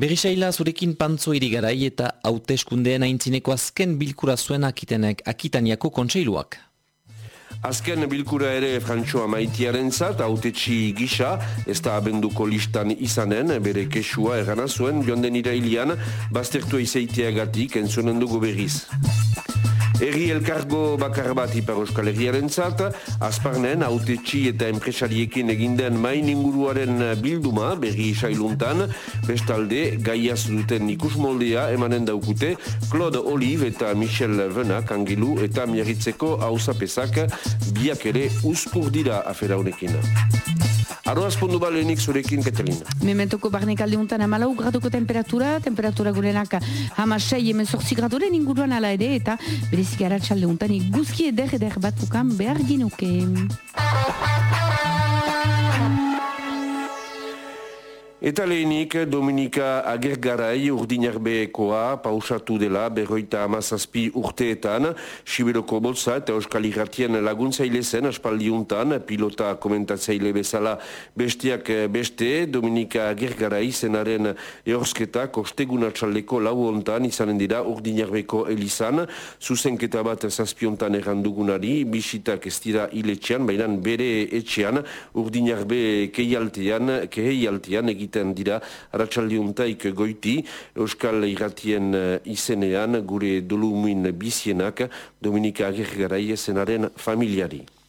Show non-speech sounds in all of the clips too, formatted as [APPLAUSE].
Berisaila zurekin pantzo irigarai eta hauteskundeen aintzineko azken bilkura zuen akitenek akitaniako kontseiluak. Azken bilkura ere Frantxoa maitiaren zat, autetxi gisa, ez da abenduko listan izanen, bere kesua erana zuen, joan den irailian, baztertua izaiteagatik entzunen dugu berriz. Eri elkargo bakar bat ipar euskal herriaren zat, azparnen, autetxi eta enpresariekin eginden main inguruaren bilduma, berri isailuntan, bestalde, gaiaz duten ikus moldea emanen daukute, Claude Olive eta Michel Venak, angilu eta miarritzeko hausapesak, biak ere uzkur dira afera honekin. Aro azpondu balenik zurekin, Katalina. Mementoko barnek alde untan amalau graduko temperatura, temperatura gurenak hama sei hemen sortzi graduren inguruan ala ere, eta berezik aratsalde untan iguzki eder eder batukan behar ginuke. Eta lehenik Dominika Agergarai urdinarbeekoa pausatu dela berroita amazazpi urteetan. Sibiroko bolsa eta Euskal Irratien laguntzaile zen aspaldiuntan pilota komentatzaile bezala bestiak beste. Dominika Agergarai zenaren eorsketa kostegun atxaldeko lau ontan izanen dira urdinarbeko elizan. Zuzenketa bat zazpiontan errandugunari bisitak ez dira iletxean baina bere etxean urdinarbe keialtean keialtean egiten egiten dira Arratxaldiuntaik goiti Euskal Iratien eh, izenean gure dolumin bizienak Dominika Agergarai zenaren familiari.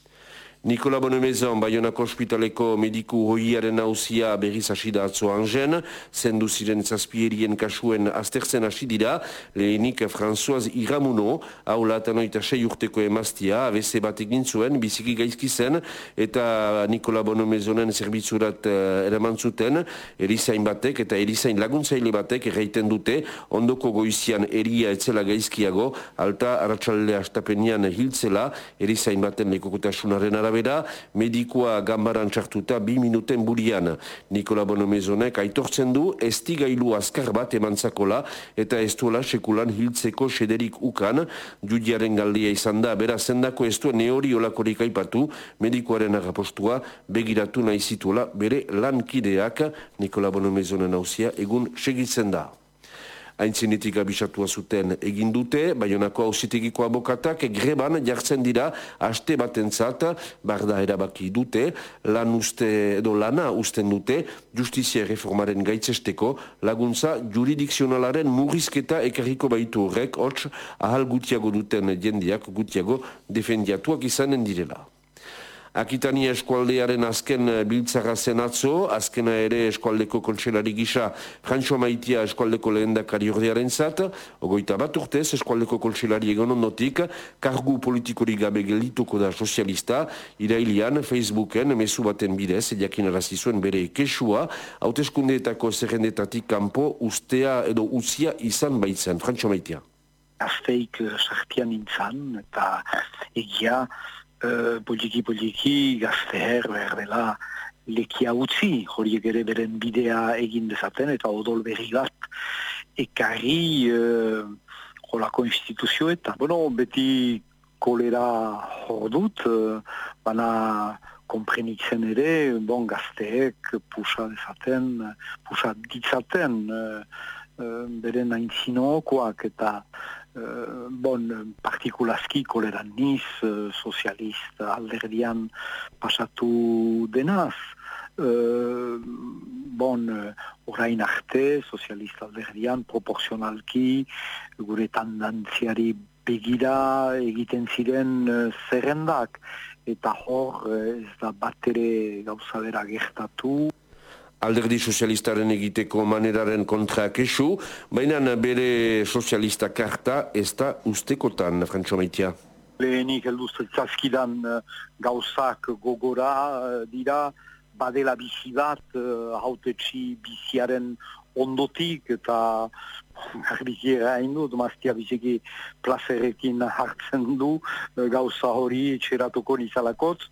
Nikola Bonemezon, Bayonako Hospitaleko mediku hoiaren hauzia berriz asida atzo angen, zendu ziren zazpierien kasuen aztertzen hasi dira, lehenik François Iramuno, hau latanoita sei urteko emaztia, abese bat egin zuen, biziki gaizki zen, eta Nikola Bonemezonen zerbitzurat uh, eraman zuten, erizain batek eta erizain laguntzaile batek erraiten dute, ondoko goizian eria etzela gaizkiago, alta aratsalde astapenian hiltzela, erizain baten lekokotasunaren ara arabera, medikoa gambaran txartuta bi minuten burian. Nikola Bonomezonek aitortzen du, esti gailu azkar bat emantzakola eta ez duela sekulan hiltzeko sederik ukan, judiaren galdia izan da, bera zendako ez du neori olakorik aipatu, medikoaren agapostua begiratu nahi zituela bere lankideak. Nikola Bonomezonen hausia egun segitzen da haintzinetik abisatua zuten egin dute, baionako hausitegiko abokatak greban jartzen dira haste batentzat barda erabaki dute, lan uste edo lana usten dute, justizia reformaren gaitzesteko laguntza juridikzionalaren murrizketa ekarriko baitu horrek, hots ahal gutiago duten jendiak gutiago defendiatuak izanen direla. Akitania eskualdearen azken eh, biltzara zen atzo, azkena ere eskualdeko kontselari gisa Janxo Maitia eskualdeko lehen dakari ordearen zat, ogoita bat urtez eskualdeko kontselari egon ondotik, kargu politikori gabe gelituko da sozialista, irailian Facebooken mesu baten bidez, ediakin arazizuen bere kesua, hauteskundeetako zerrendetatik kanpo ustea edo uzia izan baitzen. Janxo Maitia. Azteik uh, sartian intzan, eta egia, Eh, poliki poliki gazte her behar dela lekia utzi, horiek ere beren bidea egin dezaten eta odol berri bat ekarri uh, holako instituzio eta bueno, beti kolera hor dut, uh, bana komprenitzen ere, bon gazteek pusa dezaten, pusa ditzaten uh, uh, beren aintzinokoak eta Uh, bon, partikulazki koleran niz, uh, sozialist alderdian pasatu denaz. Uh, bon, orain arte, sozialist alderdian proporzionalki gure tandantziari begira egiten ziren zerrendak. Eta hor, ez da batere gauza bera gertatu alderdi sozialistaren egiteko maneraren kontra kesu, baina bere sozialista karta ez da ustekotan, Frantxo Maitia. Lehenik elduz zazkidan uh, gauzak gogora uh, dira, badela bizi bat, uh, hautetxi biziaren ondotik, eta [LAUGHS] garbiki erain du, maztia biziki plazerekin hartzen du, gauza hori txeratuko nizalakotz.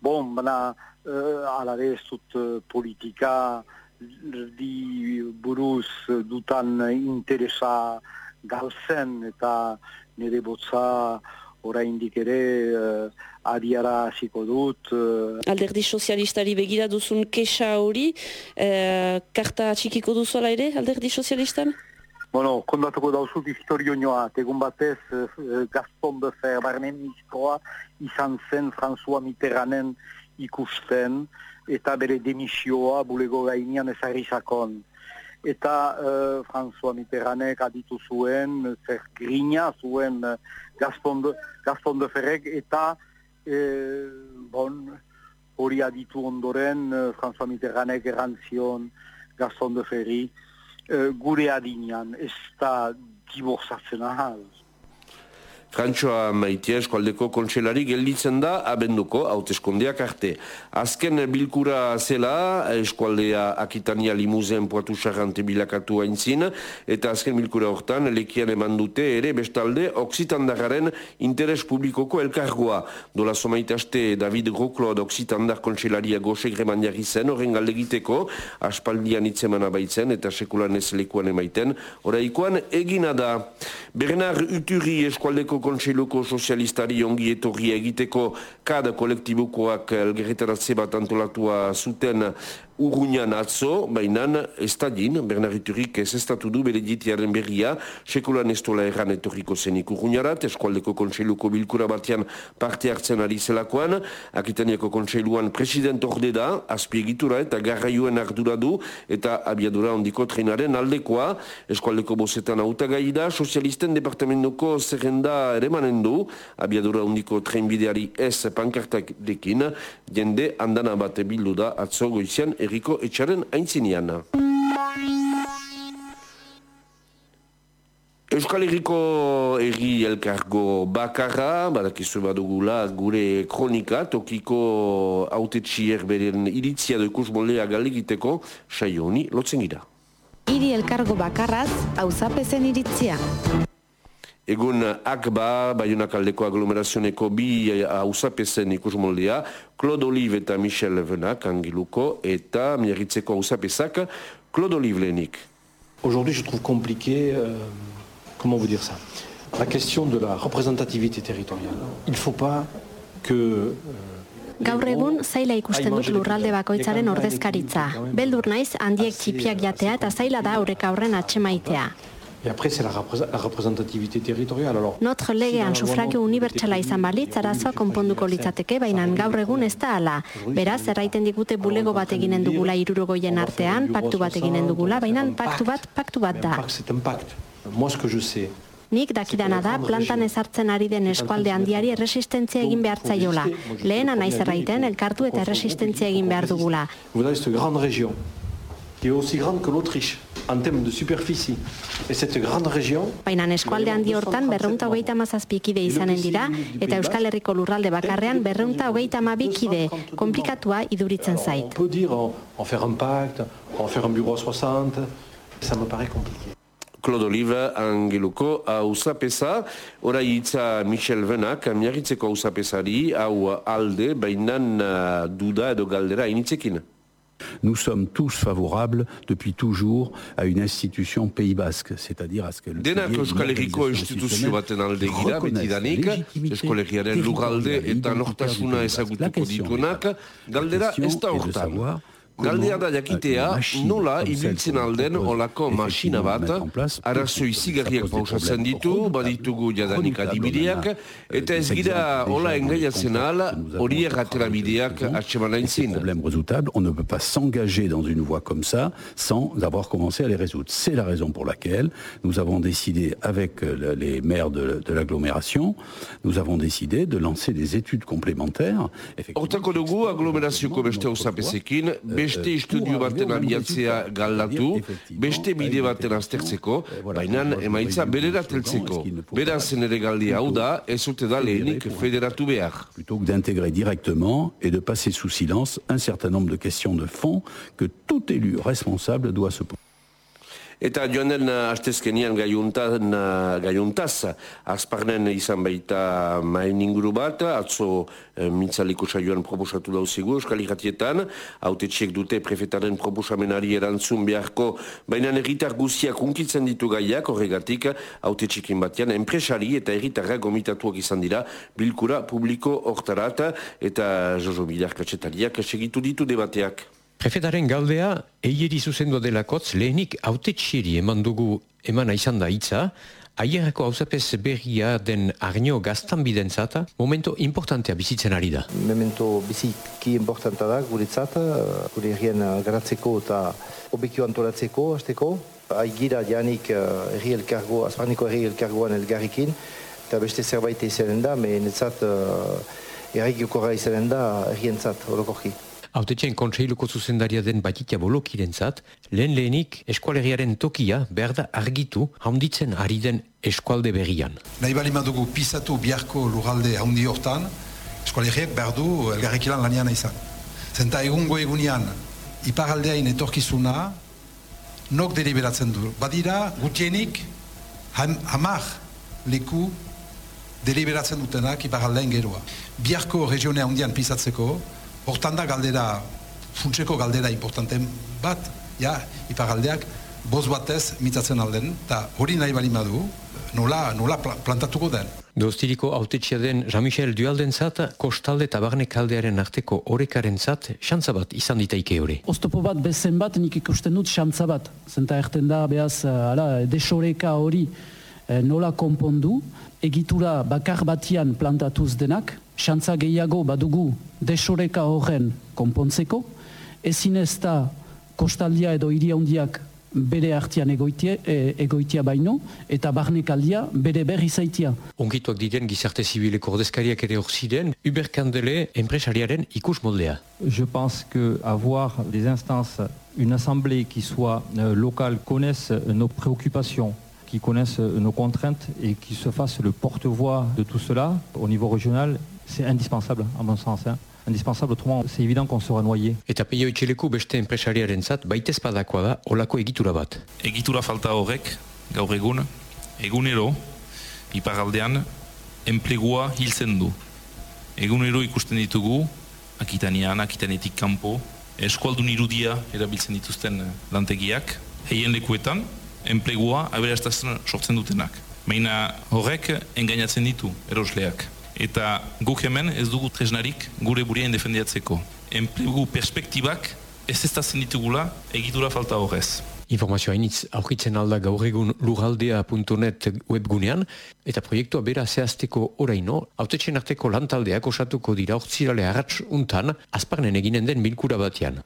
Bon, baina uh, alare ez dut uh, politika di buruz dutan interesa galtzen eta nire botza oraindik ere uh, adiara hasiko dut. Uh, Alderdi sozialistari begira duzun kexa hori, uh, karta txikiko duzuela ere, alderdi sozialistan? Bueno, kondatuko dauzut historio nioa, egun batez uh, Gaston de Fer, barnen izkoa, izan zen François Mitterranden ikusten, eta bere demisioa bulego gainean ezagrizakon. Eta uh, François Mitterrandek aditu zuen, zer grina zuen Gaston de, Gaston de Ferrek, eta e, bon, hori aditu ondoren, uh, François Mitterrandek erantzion Gaston de Ferri, uh, gure adinean, ez da diborzatzen Frantxoa maitea eskualdeko kontselari gelditzen da abenduko hauteskondeak arte. Azken bilkura zela eskualdea Akitania limuzen poatu sarrante bilakatu haintzin, eta azken bilkura hortan lekian eman dute ere bestalde Oksitandagaren interes publikoko elkargoa. Dola somaitaste David Roklod Oksitandar kontselaria goxe greman jarri zen, horren galdegiteko aspaldian itzemana baitzen eta sekulan ez lekuan emaiten, oraikoan egina da. Bernard Uturi eskualdeko kontseiluko sozialistari ongi etorri egiteko kada kolektibukoak elgerretaratze bat antolatua zuten Urruñan atzo, bainan, ez da din, Bernarriturik ez estatu du bere ditiaren berria, sekulan ez tola erran etorriko zenik urruñarat, eskualdeko kontseiluko bilkura batean parte hartzen ari zelakoan, akitaniako kontseiluan president orde da, azpiegitura eta garraioen ardura du, eta abiadura ondiko trenaren aldekoa, eskualdeko bozetan autagai da, sozialisten departamentuko zerrenda ere manen du, abiadura ondiko trenbideari ez pankartak dekin, jende andana bate bildu da atzo goizian, erriko etxaren aintzinean. Euskal Herriko erri elkargo bakarra, badakizu badugula gure kronika, tokiko autetxier beren iritzia doikus molea galegiteko, saio honi lotzen gira. Iri elkargo bakarraz, hauzapezen iritzia. Egun akba, baiunak aldeko aglomerazioneko bi hausapezen ikus moldea, Claude Olive eta Michel Levenak angiluko eta miarritzeko hausapezak Claude Olive lehenik. Aujourd'hui, je trouve compliqué, euh, comment vous dire ça, la question de la représentativité territoriale. Il ne faut pas que... Euh, Gaur egun zaila ikusten dut lurralde bakoitzaren ordezkaritza. Beldur naiz handiek txipiak jatea eta zaila da aurrek aurren atxemaitea. Et après, c'est la, représentativité territoriale. Alors, Notre legean sufragio unibertsala izan balitz, arazoa konponduko litzateke, baina gaur egun ez da ala. Beraz, erraiten digute bulego bat eginen dugula irurogoien artean, paktu bat eginen dugula, baina paktu bat, paktu bat da. Moi, ce que je sais, Nik dakidana da, plantan ezartzen ari den eskualde handiari erresistentzia egin behar zaiola. Lehena naiz erraiten, elkartu eta erresistentzia egin behar dugula. Qui est aussi grande que l'Autriche, en termes de superficie. Et cette grande région... Baina eskualde handi hortan berreunta hogeita mazazpikide izanen dira, eta Euskal Herriko lurralde bakarrean berreunta hogeita amabikide, komplikatua iduritzen On zait. peut dire, on, on faire un pacte, on faire un bureau à 60, ça me paraît compliqué. Claude Olive angeluko hausapesa, orai hitza Michel Venak, miarritzeko hausapesari, hau alde, bainan uh, duda edo galdera initzekin. Nous sommes tous favorables depuis toujours à une institution Pays Basque, c'est-à-dire à ce que le Denak qu'il y ait une Euskal Herriko organisation instituzio baten alde qui gira, reconnaisse betidanik, la légitimité Euskal Herriaren lurralde territoriale et eta identitaire nortasuna du Pays Basque. La ezagutuko question dituenak, est- galdera la question ez da est de hortan. Galdea da jakitea nola ibiltzen alden olako masina bat, arazoi zigarriak pausatzen ditu, baditugu jadanik adibideak, eta ez gira hola engaiatzen al, horiek atera bideak atxemanaintzin. problème résoutable, on ne peut pas s'engager dans une voie comme ça sans avoir commencé à les résoudre. C'est la raison pour laquelle nous avons décidé avec euh, les maires de, de l'agglomération, nous avons décidé de lancer des études complémentaires. Hortako dugu agglomerazio beste beste estudio baten abiatzea galdatu, beste bide baten aztertzeko, baina emaitza berera teltzeko. Berazen ere galdi hau da, ez urte da lehenik federatu behar. plutôt que d'intégrer directement et de passer sous silence un certain nombre de questions de fond que tout élu responsable doit se poser. Eta joan den hastezkenian gaiuntan, gaiuntaz, azparnen izan baita maen inguru bat, atzo e, mintzaliko saioan proposatu dauzigu, Euskal Iratietan, haute txiek dute prefetaren proposamenari erantzun beharko, baina erritar guztiak unkitzen ditu gaiak, horregatik, haute txikin batean, enpresari eta erritarra gomitatuak izan dira, bilkura publiko hortarat, eta Jojo Bidar katsetariak segitu ditu debateak. Prefetaren galdea, eieri zuzendu delakotz lehenik autetxiri eman dugu emana izan da hitza, Aierako hauzapez berria den arnio gaztan bidentzata, momento importantea bizitzen ari da. Memento biziki importanta da guretzat, gure herrien garatzeko eta obekio antolatzeko, azteko. Aigira janik herri elkargo, azparniko herri elkargoan elgarrikin, eta beste zerbait izanen da, mehenetzat errigiokorra izanen da herrientzat, horokorki. Autetxen kontseiluko zuzendaria den batitia bolokiren zat, lehen lehenik eskualeriaren tokia behar da argitu haunditzen ari den eskualde berrian. Nahi bali madugu pisatu biharko lurralde haundi hortan, eskualeriak behar du elgarrekilan lanian izan. Zenta egungo egunean, iparaldeain etorkizuna, nok deliberatzen du. Badira, gutienik, hamar leku deliberatzen dutenak iparaldeain geroa. Biharko regione haundian pisatzeko, Hortan da galdera, funtseko galdera importanten bat, ja, ipagaldeak, boz batez mitzatzen alden, eta hori nahi bali madu, nola, nola plantatuko den. Dostiriko autetxia den Jean-Michel Dualden zat, kostalde eta barne kaldearen arteko orekaren zat, xantza bat izan ditaike hori. Oztopo bat bezen bat nik ikusten dut xantza bat. Zenta erten da, behaz, ala, desoreka hori eh, nola konpondu, egitura bakar batian plantatuz denak, xantza gehiago badugu desoreka horren konpontzeko, ezin ez da kostaldia edo iriaundiak bere artian egoitia, e, egoitia baino, eta barnekaldia bere berri zaitia. Ongituak diren gizarte zibileko ordezkariak ere hor ziren, Uberkandele enpresariaren ikus moldea. Je pense que avoir des instances, une assemblée qui soit euh, locale, connaisse nos préoccupations, qui connaissent nos contraintes et qui se fasse le porte-voix de tout cela au niveau régional, c'est indispensable, à mon sens. Hein. Indispensable, autrement, c'est évident qu'on sera noyé. Eta peio itxeleku beste enpresariaren zat, baitez padakoa da, olako egitura bat. Egitura falta horrek, gaur egun, egunero, iparaldean, enplegua hiltzen du. Egunero ikusten ditugu, akitanian, akitanetik kanpo, eskualdun irudia erabiltzen dituzten lantegiak, heien lekuetan, enplegua aberastazten sortzen dutenak. Meina horrek engainatzen ditu erosleak. Eta guk hemen ez dugu tresnarik gure burien defendiatzeko. Enplegu perspektibak ez ez ditugula egitura falta horrez. Informazioa hainitz aurkitzen alda gaur egun lurraldea.net webgunean eta proiektua bera zehazteko oraino, autetxen arteko lantaldeak osatuko dira ortsirale harratz untan, azparnen eginen den bilkura batean.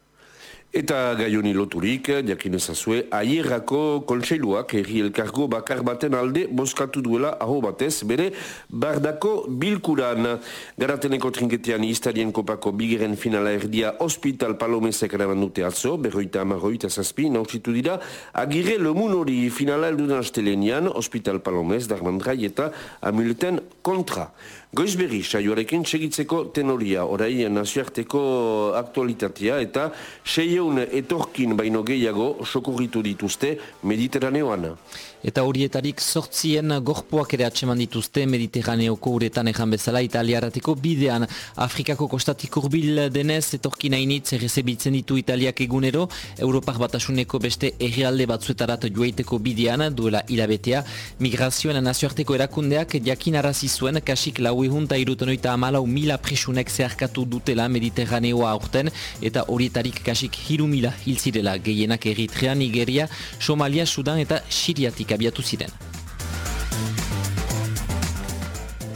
Eta gaioni loturik, jakin ezazue, aierrako kontseiluak erri elkargo bakar baten alde boskatu duela aho batez, bere bardako bilkuran. Garateneko trinketean iztarien kopako bigeren finala erdia hospital palomezek eraban dute atzo, berroita amarroita zazpi, nausitu dira, agire lomun hori finala eldudan astelenian, hospital palomez, darmandrai eta amuleten kontra. Goizberri, saioarekin segitzeko tenoria, orai nazioarteko aktualitatea eta seieun etorkin baino gehiago sokurritu dituzte Mediterraneoan. Eta horietarik sortzien gorpoak ere atseman dituzte Mediterraneoko uretan ejan bezala italiarateko bidean. Afrikako kostatik urbil denez etorkin hainitz errezebitzen ditu italiak egunero, Europar batasuneko beste errealde batzuetarat joaiteko bidean duela hilabetea. Migrazioen nazioarteko erakundeak jakin arazi zuen kasik lau ehunta irutenoita amalau mila presunek zeharkatu dutela Mediterraneoa aurten eta horietarik kasik hiru mila hilzirela gehienak Eritrea, Nigeria, Somalia, Sudan eta Siriatik abiatu ziren.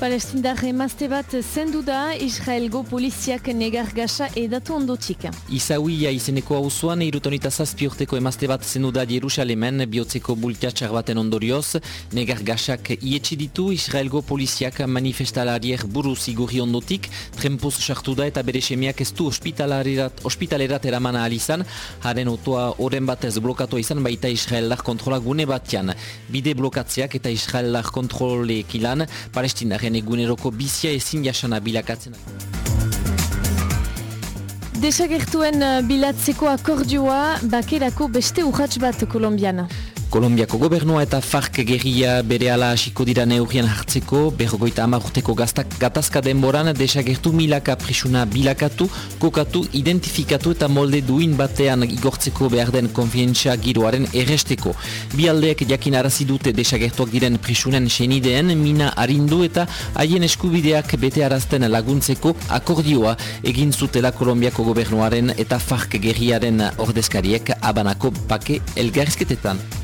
Palestindar emazte bat zendu da Israelgo poliziak negar gasa edatu ondotik. Izauia izeneko hauzuan irutonita zazpi urteko emazte bat zendu da Jerusalemen bihotzeko bultiatxar baten ondorioz. Negar gasak ditu Israelgo poliziak manifestalariek buru zigurri ondotik. Trempuz sartu da eta bere semiak ez du ospitalerat, ospitalerat eraman alizan. Haren otoa oren batez blokatu izan baita Israelar kontrola gune batean. Bide blokatzeak eta Israelar kontrolek ilan Palestinaren eguneroko bizia ezin jasana bilakatzen. Desagertuen bilatzeko akordioa bakerako beste urratx bat kolombiana. Kolombiako gobernua eta FARC gerria bere ala hasiko dira neurrian hartzeko, berrogoita amagurteko gatazka denboran desagertu milaka prisuna bilakatu, kokatu, identifikatu eta molde duin batean igortzeko behar den konfientzia giroaren erresteko. Bi aldeek jakin arazi dute desagertuak diren prisunen senideen, mina harindu eta haien eskubideak bete arazten laguntzeko akordioa egin zutela Kolombiako gobernuaren eta FARC gerriaren ordezkariek abanako pake elgarizketetan.